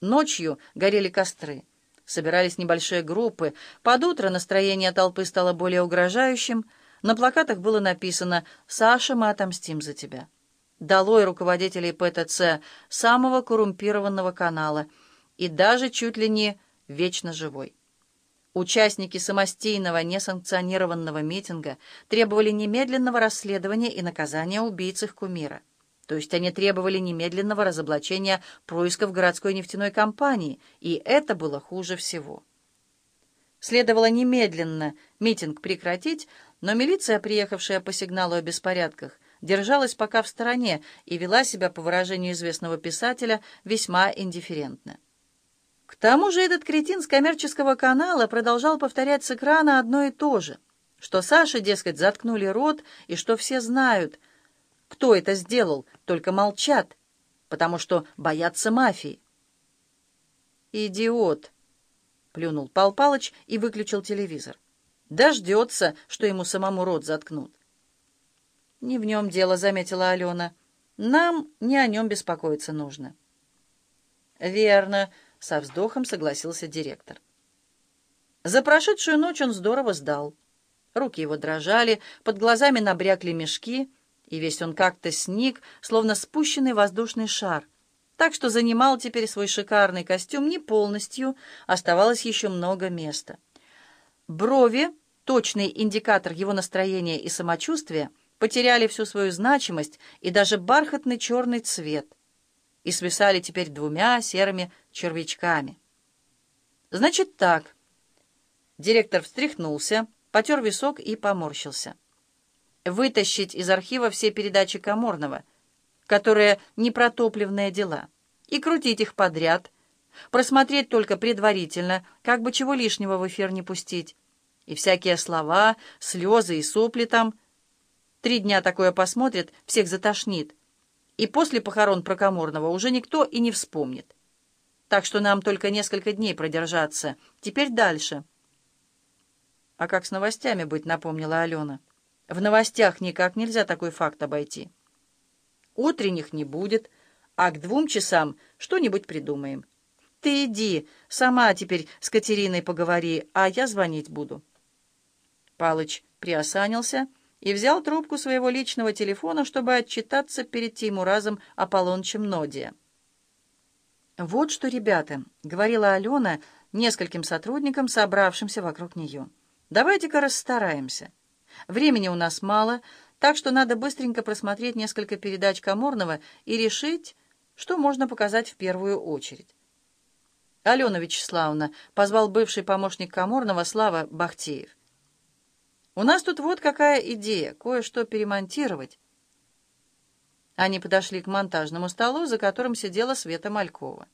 Ночью горели костры. Собирались небольшие группы. Под утро настроение толпы стало более угрожающим. На плакатах было написано «Саша, мы отомстим за тебя». Долой руководителей ПТЦ, самого коррумпированного канала, и даже чуть ли не вечно живой. Участники самостийного несанкционированного митинга требовали немедленного расследования и наказания убийц их кумира. То есть они требовали немедленного разоблачения происков городской нефтяной компании, и это было хуже всего. Следовало немедленно митинг прекратить, но милиция, приехавшая по сигналу о беспорядках, держалась пока в стороне и вела себя, по выражению известного писателя, весьма индифферентно. К тому же этот кретин с коммерческого канала продолжал повторять с экрана одно и то же, что Саше, дескать, заткнули рот, и что все знают — кто это сделал, только молчат, потому что боятся мафии. «Идиот!» — плюнул Пал Палыч и выключил телевизор. «Дождется, что ему самому рот заткнут». «Не в нем дело», — заметила Алена. «Нам не о нем беспокоиться нужно». «Верно», — со вздохом согласился директор. За прошедшую ночь он здорово сдал. Руки его дрожали, под глазами набрякли мешки — и весь он как-то сник, словно спущенный воздушный шар. Так что занимал теперь свой шикарный костюм не полностью, оставалось еще много места. Брови, точный индикатор его настроения и самочувствия, потеряли всю свою значимость и даже бархатный черный цвет, и свисали теперь двумя серыми червячками. «Значит так». Директор встряхнулся, потер висок и поморщился вытащить из архива все передачи Каморного, которые не протопливные дела, и крутить их подряд, просмотреть только предварительно, как бы чего лишнего в эфир не пустить. И всякие слова, слезы и сопли там. Три дня такое посмотрит, всех затошнит. И после похорон Прокоморного уже никто и не вспомнит. Так что нам только несколько дней продержаться. Теперь дальше. «А как с новостями быть?» — напомнила Алена. В новостях никак нельзя такой факт обойти. Утренних не будет, а к двум часам что-нибудь придумаем. Ты иди, сама теперь с Катериной поговори, а я звонить буду. Палыч приосанился и взял трубку своего личного телефона, чтобы отчитаться перед Теймуразом Аполлончем Нодия. «Вот что, ребята», — говорила Алена нескольким сотрудникам, собравшимся вокруг нее. «Давайте-ка расстараемся». Времени у нас мало, так что надо быстренько просмотреть несколько передач Каморного и решить, что можно показать в первую очередь. «Алена Вячеславовна», — позвал бывший помощник Каморного Слава Бахтеев. «У нас тут вот какая идея, кое-что перемонтировать». Они подошли к монтажному столу, за которым сидела Света Малькова.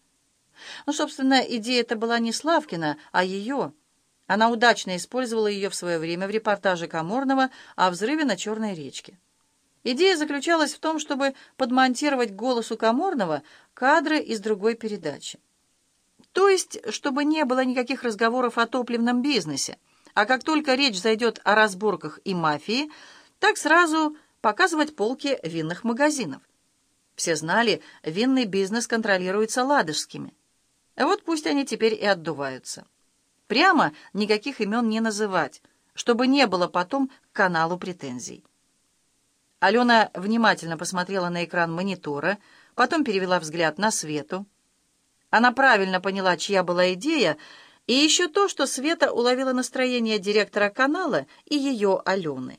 Ну, собственно, идея это была не Славкина, а ее — она удачно использовала ее в свое время в репортаже Каморного о взрыве на Черной речке. Идея заключалась в том, чтобы подмонтировать голосу Каморного кадры из другой передачи. То есть, чтобы не было никаких разговоров о топливном бизнесе, а как только речь зайдет о разборках и мафии, так сразу показывать полки винных магазинов. Все знали, винный бизнес контролируется ладожскими. Вот пусть они теперь и отдуваются. Прямо никаких имен не называть, чтобы не было потом к каналу претензий. Алена внимательно посмотрела на экран монитора, потом перевела взгляд на Свету. Она правильно поняла, чья была идея, и еще то, что Света уловила настроение директора канала и ее Алены.